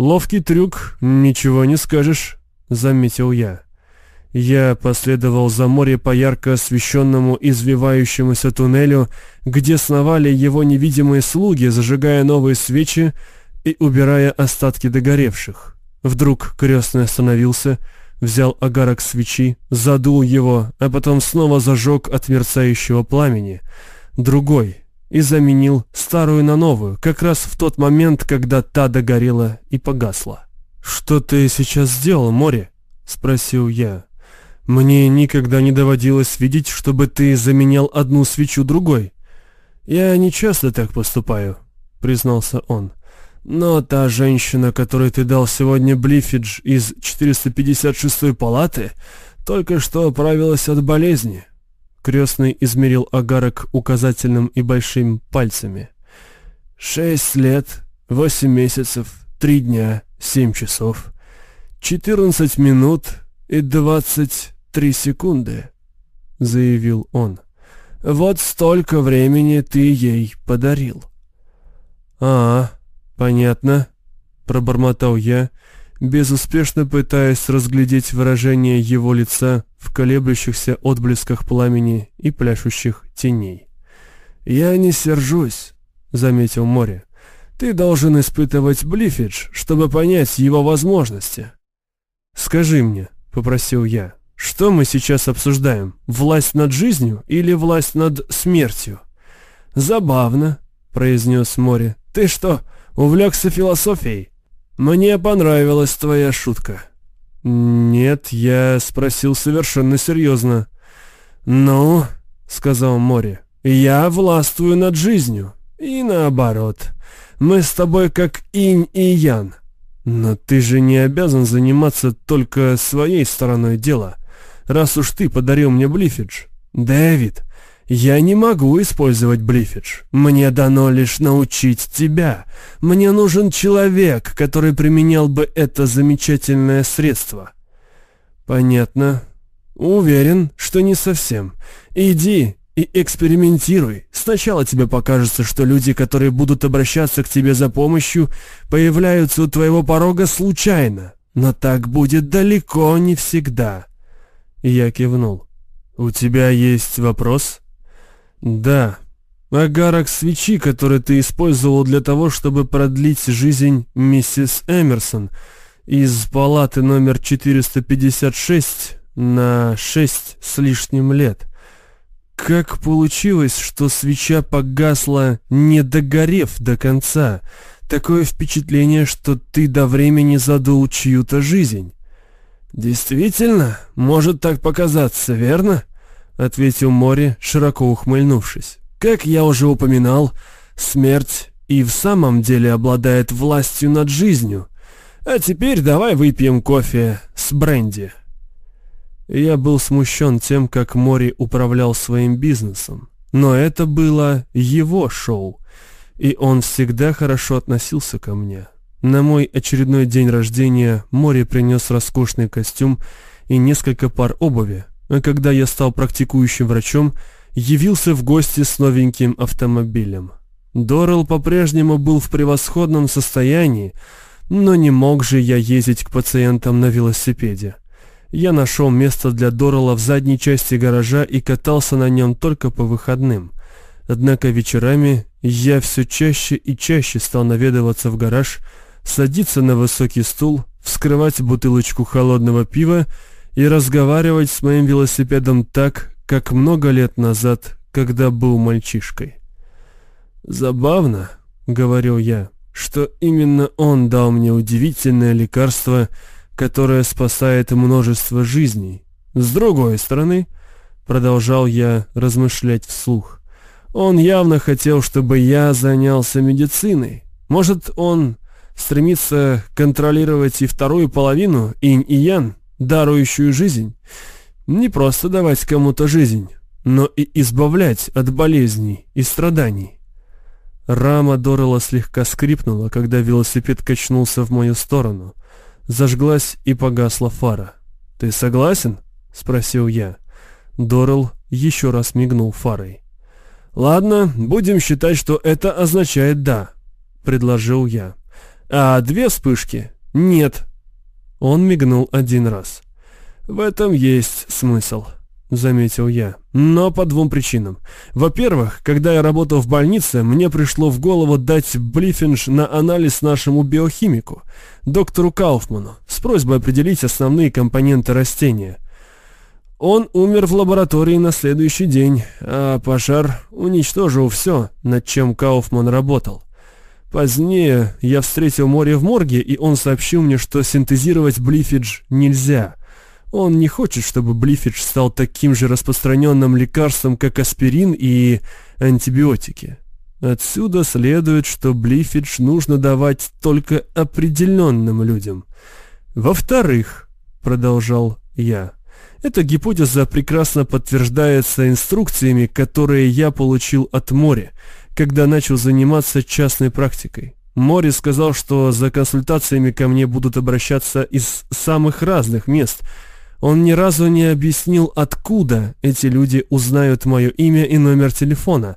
«Ловкий трюк, ничего не скажешь», — заметил я. Я последовал за море по ярко освещенному извивающемуся туннелю, где сновали его невидимые слуги, зажигая новые свечи и убирая остатки догоревших. Вдруг крестный остановился, взял огарок свечи, задул его, а потом снова зажег от мерцающего пламени. Другой, и заменил старую на новую, как раз в тот момент, когда та догорела и погасла. «Что ты сейчас сделал, море?» — спросил я. Мне никогда не доводилось видеть, чтобы ты заменял одну свечу другой. Я не часто так поступаю, признался он. Но та женщина, которой ты дал сегодня Блифидж из 456-й палаты, только что оправилась от болезни. Крестный измерил агарок указательным и большим пальцами. Шесть лет, восемь месяцев, три дня, семь часов, четырнадцать минут и двадцать три секунды», — заявил он. «Вот столько времени ты ей подарил». «А, понятно», — пробормотал я, безуспешно пытаясь разглядеть выражение его лица в колеблющихся отблесках пламени и пляшущих теней. «Я не сержусь», — заметил Море. «Ты должен испытывать Блифидж, чтобы понять его возможности». «Скажи мне», — попросил я, что мы сейчас обсуждаем? Власть над жизнью или власть над смертью? Забавно, произнес Мори. Ты что, увлекся философией? Мне понравилась твоя шутка. Нет, я спросил совершенно серьезно. Ну, сказал Мори, я властвую над жизнью. И наоборот. Мы с тобой как инь и ян. Но ты же не обязан заниматься только своей стороной дела раз уж ты подарил мне Блифидж. Дэвид, я не могу использовать Блифидж. Мне дано лишь научить тебя. Мне нужен человек, который применял бы это замечательное средство. Понятно. Уверен, что не совсем. Иди и экспериментируй. Сначала тебе покажется, что люди, которые будут обращаться к тебе за помощью, появляются у твоего порога случайно. Но так будет далеко не всегда. Я кивнул. «У тебя есть вопрос?» «Да. Агарок свечи, который ты использовал для того, чтобы продлить жизнь миссис Эмерсон из палаты номер 456 на 6 с лишним лет. Как получилось, что свеча погасла, не догорев до конца? Такое впечатление, что ты до времени задул чью-то жизнь». «Действительно, может так показаться, верно?» — ответил Мори, широко ухмыльнувшись. «Как я уже упоминал, смерть и в самом деле обладает властью над жизнью. А теперь давай выпьем кофе с бренди». Я был смущен тем, как Мори управлял своим бизнесом. Но это было его шоу, и он всегда хорошо относился ко мне. На мой очередной день рождения море принес роскошный костюм и несколько пар обуви, когда я стал практикующим врачом, явился в гости с новеньким автомобилем. Дорел по-прежнему был в превосходном состоянии, но не мог же я ездить к пациентам на велосипеде. Я нашел место для Дорела в задней части гаража и катался на нем только по выходным. Однако вечерами я все чаще и чаще стал наведываться в гараж, садиться на высокий стул, вскрывать бутылочку холодного пива и разговаривать с моим велосипедом так, как много лет назад, когда был мальчишкой. «Забавно», — говорил я, — «что именно он дал мне удивительное лекарство, которое спасает множество жизней. С другой стороны, — продолжал я размышлять вслух, — он явно хотел, чтобы я занялся медициной. Может, он стремится контролировать и вторую половину, инь и ян, дарующую жизнь. Не просто давать кому-то жизнь, но и избавлять от болезней и страданий. Рама Дорела слегка скрипнула, когда велосипед качнулся в мою сторону. Зажглась и погасла фара. «Ты согласен?» — спросил я. Дорел еще раз мигнул фарой. «Ладно, будем считать, что это означает «да», — предложил я. А две вспышки — нет. Он мигнул один раз. В этом есть смысл. — заметил я. «Но по двум причинам. Во-первых, когда я работал в больнице, мне пришло в голову дать блифинж на анализ нашему биохимику, доктору Кауфману, с просьбой определить основные компоненты растения. Он умер в лаборатории на следующий день, а пожар уничтожил все, над чем Кауфман работал. Позднее я встретил море в морге, и он сообщил мне, что синтезировать блифидж нельзя». Он не хочет, чтобы Блифидж стал таким же распространенным лекарством, как аспирин и антибиотики. Отсюда следует, что Блифидж нужно давать только определенным людям. Во-вторых, продолжал я, эта гипотеза прекрасно подтверждается инструкциями, которые я получил от Мори, когда начал заниматься частной практикой. Мори сказал, что за консультациями ко мне будут обращаться из самых разных мест – он ни разу не объяснил, откуда эти люди узнают мое имя и номер телефона.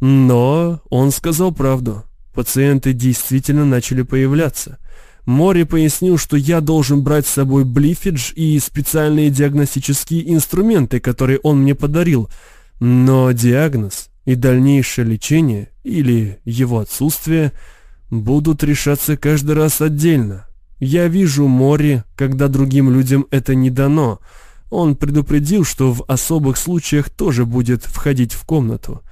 Но он сказал правду. Пациенты действительно начали появляться. Мори пояснил, что я должен брать с собой блифидж и специальные диагностические инструменты, которые он мне подарил. Но диагноз и дальнейшее лечение, или его отсутствие, будут решаться каждый раз отдельно, я вижу море, когда другим людям это не дано. Он предупредил, что в особых случаях тоже будет входить в комнату.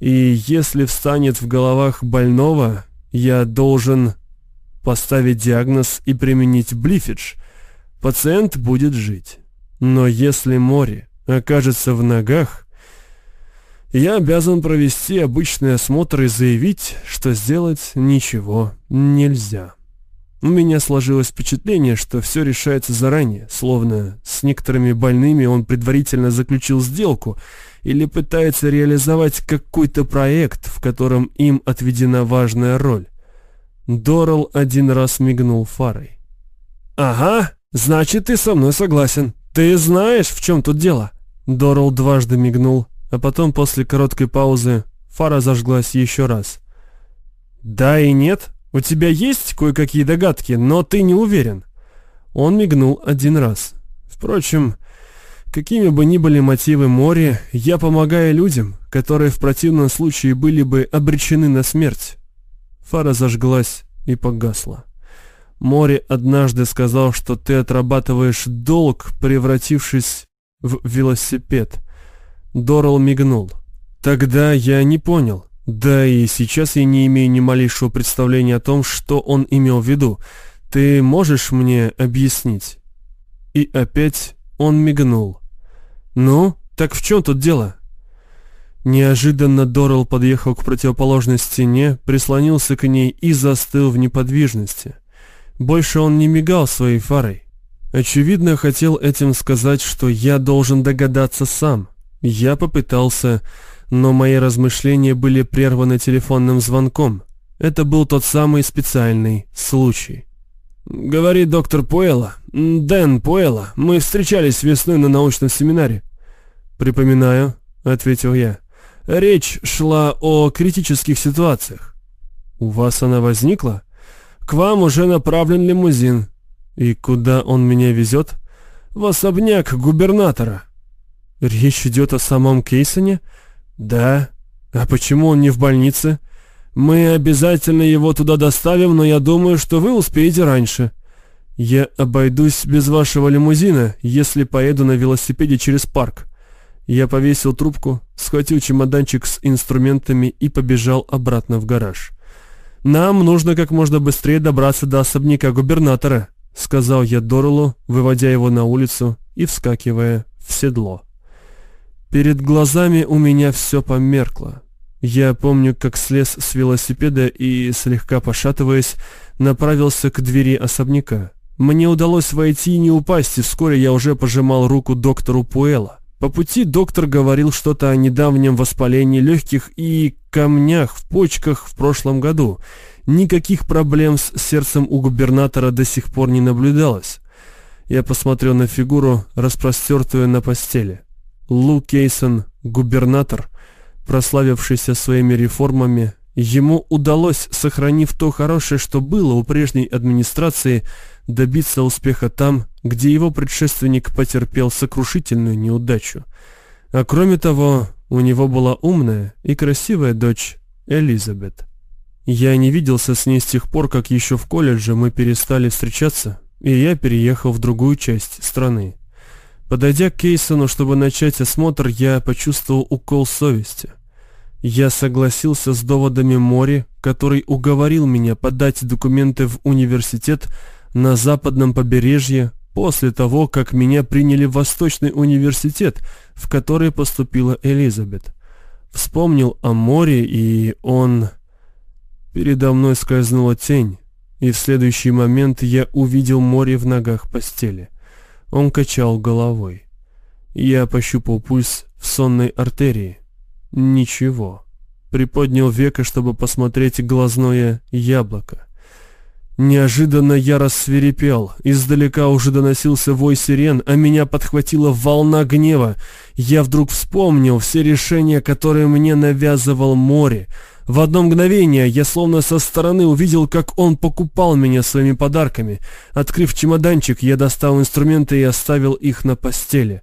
И если встанет в головах больного, я должен поставить диагноз и применить блифидж. Пациент будет жить. Но если море окажется в ногах, я обязан провести обычный осмотр и заявить, что сделать ничего нельзя. У меня сложилось впечатление, что все решается заранее, словно с некоторыми больными он предварительно заключил сделку или пытается реализовать какой-то проект, в котором им отведена важная роль. Дорал один раз мигнул фарой. «Ага, значит, ты со мной согласен. Ты знаешь, в чем тут дело?» Дорал дважды мигнул, а потом после короткой паузы фара зажглась еще раз. «Да и нет», у тебя есть кое-какие догадки, но ты не уверен. Он мигнул один раз. Впрочем, какими бы ни были мотивы Мори, я помогаю людям, которые в противном случае были бы обречены на смерть. Фара зажглась и погасла. Мори однажды сказал, что ты отрабатываешь долг, превратившись в велосипед. Дорал мигнул. Тогда я не понял. Да и сейчас я не имею ни малейшего представления о том, что он имел в виду. Ты можешь мне объяснить?» И опять он мигнул. «Ну, так в чем тут дело?» Неожиданно Дорал подъехал к противоположной стене, прислонился к ней и застыл в неподвижности. Больше он не мигал своей фарой. Очевидно, хотел этим сказать, что я должен догадаться сам. Я попытался но мои размышления были прерваны телефонным звонком. Это был тот самый специальный случай. «Говорит доктор Пуэлла. Дэн Пуэлла. Мы встречались весной на научном семинаре». «Припоминаю», — ответил я. «Речь шла о критических ситуациях». «У вас она возникла?» «К вам уже направлен лимузин». «И куда он меня везет?» «В особняк губернатора». «Речь идет о самом Кейсоне?» «Да? А почему он не в больнице? Мы обязательно его туда доставим, но я думаю, что вы успеете раньше. Я обойдусь без вашего лимузина, если поеду на велосипеде через парк». Я повесил трубку, схватил чемоданчик с инструментами и побежал обратно в гараж. «Нам нужно как можно быстрее добраться до особняка губернатора», — сказал я Дорлу, выводя его на улицу и вскакивая в седло. Перед глазами у меня все померкло. Я помню, как слез с велосипеда и, слегка пошатываясь, направился к двери особняка. Мне удалось войти и не упасть, и вскоре я уже пожимал руку доктору Пуэла. По пути доктор говорил что-то о недавнем воспалении легких и камнях в почках в прошлом году. Никаких проблем с сердцем у губернатора до сих пор не наблюдалось. Я посмотрел на фигуру, распростертую на постели. Лу Кейсон, губернатор, прославившийся своими реформами Ему удалось, сохранив то хорошее, что было у прежней администрации, добиться успеха там, где его предшественник потерпел сокрушительную неудачу. А кроме того, у него была умная и красивая дочь Элизабет. Я не виделся с ней с тех пор, как еще в колледже мы перестали встречаться, и я переехал в другую часть страны. Подойдя к Кейсону, чтобы начать осмотр, я почувствовал укол совести. Я согласился с доводами Мори, который уговорил меня подать документы в университет на западном побережье после того, как меня приняли в Восточный университет, в который поступила Элизабет. Вспомнил о море, и он... Передо мной скользнула тень, и в следующий момент я увидел море в ногах постели. Он качал головой. Я пощупал пульс в сонной артерии. Ничего. Приподнял веко, чтобы посмотреть глазное яблоко. Неожиданно я рассверепел. Издалека уже доносился вой сирен, а меня подхватила волна гнева. Я вдруг вспомнил все решения, которые мне навязывал море. В одно мгновение я словно со стороны увидел, как он покупал меня своими подарками. Открыв чемоданчик, я достал инструменты и оставил их на постели.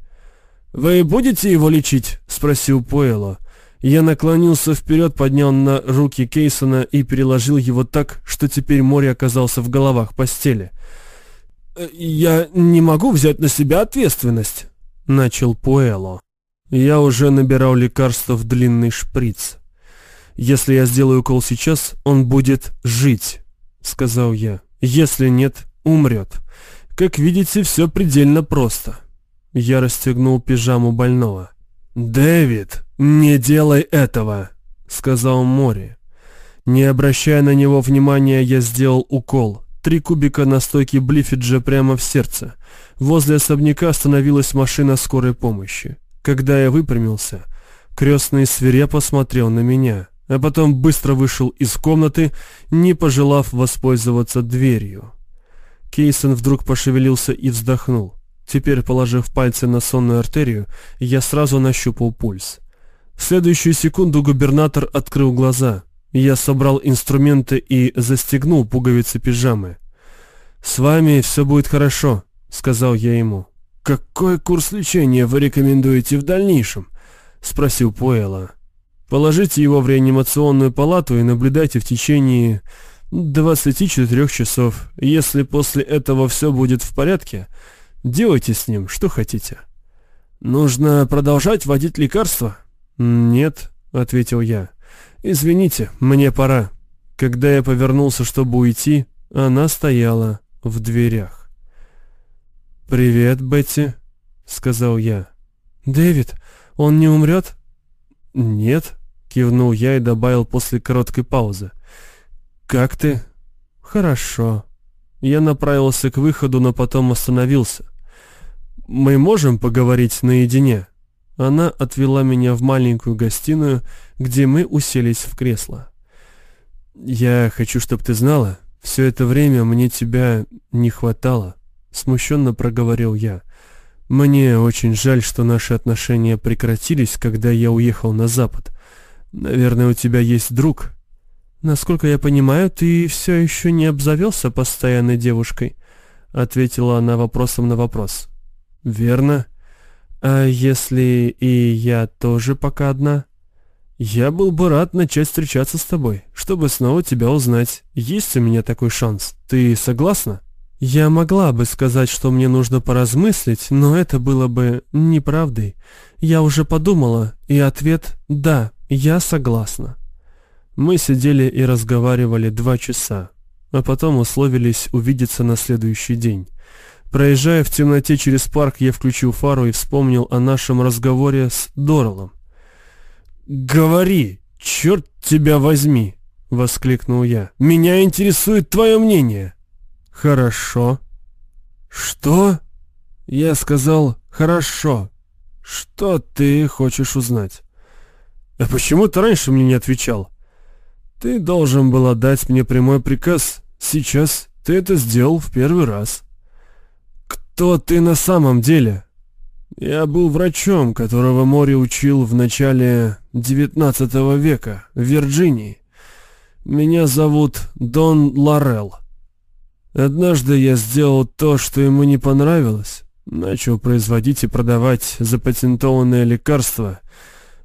«Вы будете его лечить?» — спросил Поэло. Я наклонился вперед, поднял на руки Кейсона и переложил его так, что теперь море оказался в головах постели. «Э, «Я не могу взять на себя ответственность», — начал Пуэло. Я уже набирал лекарство в длинный шприц. «Если я сделаю укол сейчас, он будет жить», — сказал я. «Если нет, умрет. Как видите, все предельно просто». Я расстегнул пижаму больного. «Дэвид, не делай этого!» — сказал Мори. Не обращая на него внимания, я сделал укол. Три кубика настойки Блифиджа прямо в сердце. Возле особняка остановилась машина скорой помощи. Когда я выпрямился, крестный свирепо смотрел на меня, а потом быстро вышел из комнаты, не пожелав воспользоваться дверью. Кейсон вдруг пошевелился и вздохнул. Теперь, положив пальцы на сонную артерию, я сразу нащупал пульс. В следующую секунду губернатор открыл глаза. Я собрал инструменты и застегнул пуговицы пижамы. «С вами все будет хорошо», — сказал я ему. «Какой курс лечения вы рекомендуете в дальнейшем?» — спросил Пуэлла. «Положите его в реанимационную палату и наблюдайте в течение 24 часов. Если после этого все будет в порядке, Делайте с ним, что хотите. Нужно продолжать вводить лекарства? Нет, ответил я. Извините, мне пора. Когда я повернулся, чтобы уйти, она стояла в дверях. «Привет, Бетти», — сказал я. «Дэвид, он не умрет?» «Нет», — кивнул я и добавил после короткой паузы. «Как ты?» «Хорошо». Я направился к выходу, но потом остановился. «Мы можем поговорить наедине?» Она отвела меня в маленькую гостиную, где мы уселись в кресло. «Я хочу, чтобы ты знала, все это время мне тебя не хватало», — смущенно проговорил я. «Мне очень жаль, что наши отношения прекратились, когда я уехал на Запад. Наверное, у тебя есть друг, «Насколько я понимаю, ты все еще не обзавелся постоянной девушкой», — ответила она вопросом на вопрос. «Верно. А если и я тоже пока одна?» «Я был бы рад начать встречаться с тобой, чтобы снова тебя узнать. Есть у меня такой шанс. Ты согласна?» «Я могла бы сказать, что мне нужно поразмыслить, но это было бы неправдой. Я уже подумала, и ответ «да, я согласна». Мы сидели и разговаривали два часа, а потом условились увидеться на следующий день. Проезжая в темноте через парк, я включил фару и вспомнил о нашем разговоре с Доралом. «Говори, черт тебя возьми!» — воскликнул я. «Меня интересует твое мнение!» «Хорошо». «Что?» Я сказал «хорошо». «Что ты хочешь узнать?» «А почему ты раньше мне не отвечал?» Ты должен был отдать мне прямой приказ. Сейчас ты это сделал в первый раз. Кто ты на самом деле? Я был врачом, которого море учил в начале XIX века в Вирджинии. Меня зовут Дон Лорел. Однажды я сделал то, что ему не понравилось. Начал производить и продавать запатентованное лекарство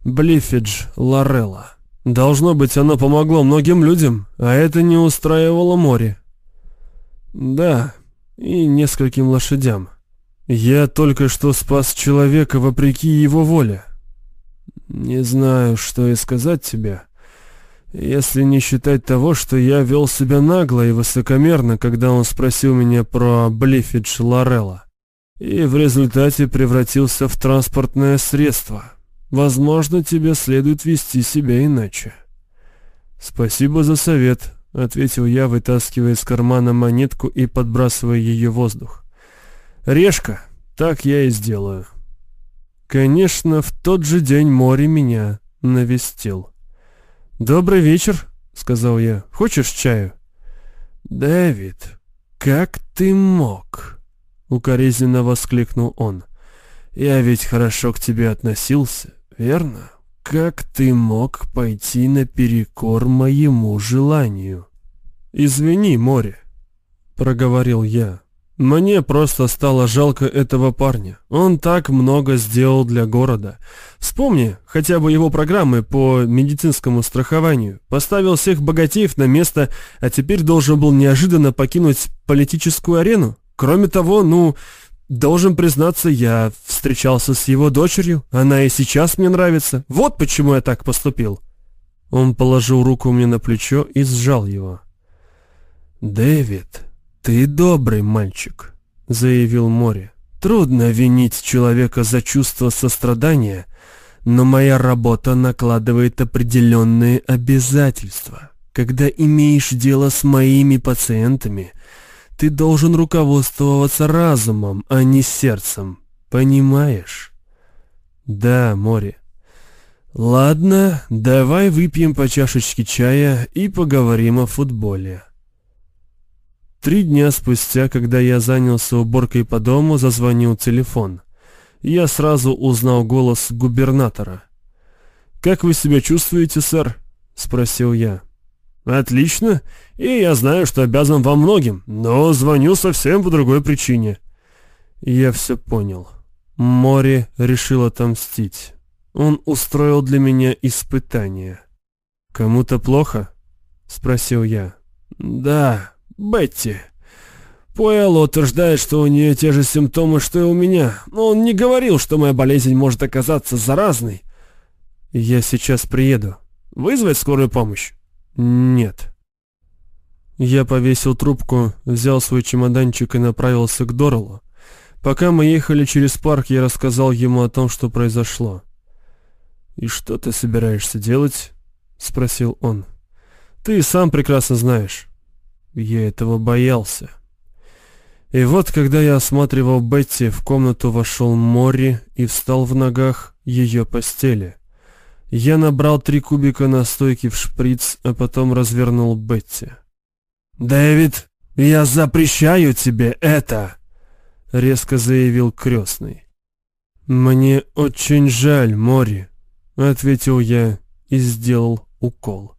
Блифидж Лорелла. Должно быть, оно помогло многим людям, а это не устраивало море. Да, и нескольким лошадям. Я только что спас человека вопреки его воле. Не знаю, что и сказать тебе. Если не считать того, что я вел себя нагло и высокомерно, когда он спросил меня про Блифидж Лорелла, и в результате превратился в транспортное средство. Возможно, тебе следует вести себя иначе. Спасибо за совет, ответил я, вытаскивая из кармана монетку и подбрасывая ее в воздух. Решка, так я и сделаю. Конечно, в тот же день море меня навестил. «Добрый вечер», — сказал я. «Хочешь чаю?» «Дэвид, как ты мог?» — укоризненно воскликнул он. «Я ведь хорошо к тебе относился, верно? Как ты мог пойти наперекор моему желанию?» «Извини, море», — проговорил я. Мне просто стало жалко этого парня. Он так много сделал для города. Вспомни хотя бы его программы по медицинскому страхованию. Поставил всех богатеев на место, а теперь должен был неожиданно покинуть политическую арену. Кроме того, ну, должен признаться, я встречался с его дочерью. Она и сейчас мне нравится. Вот почему я так поступил. Он положил руку мне на плечо и сжал его. «Дэвид», «Ты добрый мальчик», — заявил Море. «Трудно винить человека за чувство сострадания, но моя работа накладывает определенные обязательства. Когда имеешь дело с моими пациентами, ты должен руководствоваться разумом, а не сердцем. Понимаешь?» «Да, Море». «Ладно, давай выпьем по чашечке чая и поговорим о футболе». Три дня спустя, когда я занялся уборкой по дому, зазвонил телефон. Я сразу узнал голос губернатора. «Как вы себя чувствуете, сэр?» — спросил я. «Отлично, и я знаю, что обязан вам многим, но звоню совсем по другой причине». Я все понял. Море решил отомстить. Он устроил для меня испытание. «Кому-то плохо?» — спросил я. «Да», Бетти. Пуэлло утверждает, что у нее те же симптомы, что и у меня, но он не говорил, что моя болезнь может оказаться заразной. Я сейчас приеду. Вызвать скорую помощь? Нет. Я повесил трубку, взял свой чемоданчик и направился к Дорлу. Пока мы ехали через парк, я рассказал ему о том, что произошло. «И что ты собираешься делать?» — спросил он. «Ты сам прекрасно знаешь. Я этого боялся. И вот, когда я осматривал Бетти, в комнату вошел Мори и встал в ногах ее постели. Я набрал три кубика настойки в шприц, а потом развернул Бетти. «Дэвид, я запрещаю тебе это!» — резко заявил крестный. «Мне очень жаль, Мори», — ответил я и сделал укол.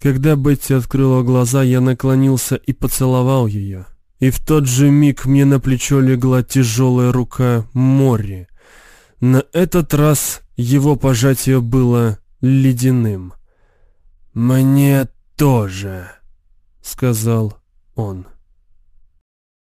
Когда Бетти открыла глаза, я наклонился и поцеловал ее. И в тот же миг мне на плечо легла тяжелая рука Морри. На этот раз его пожатие было ледяным. «Мне тоже», — сказал он.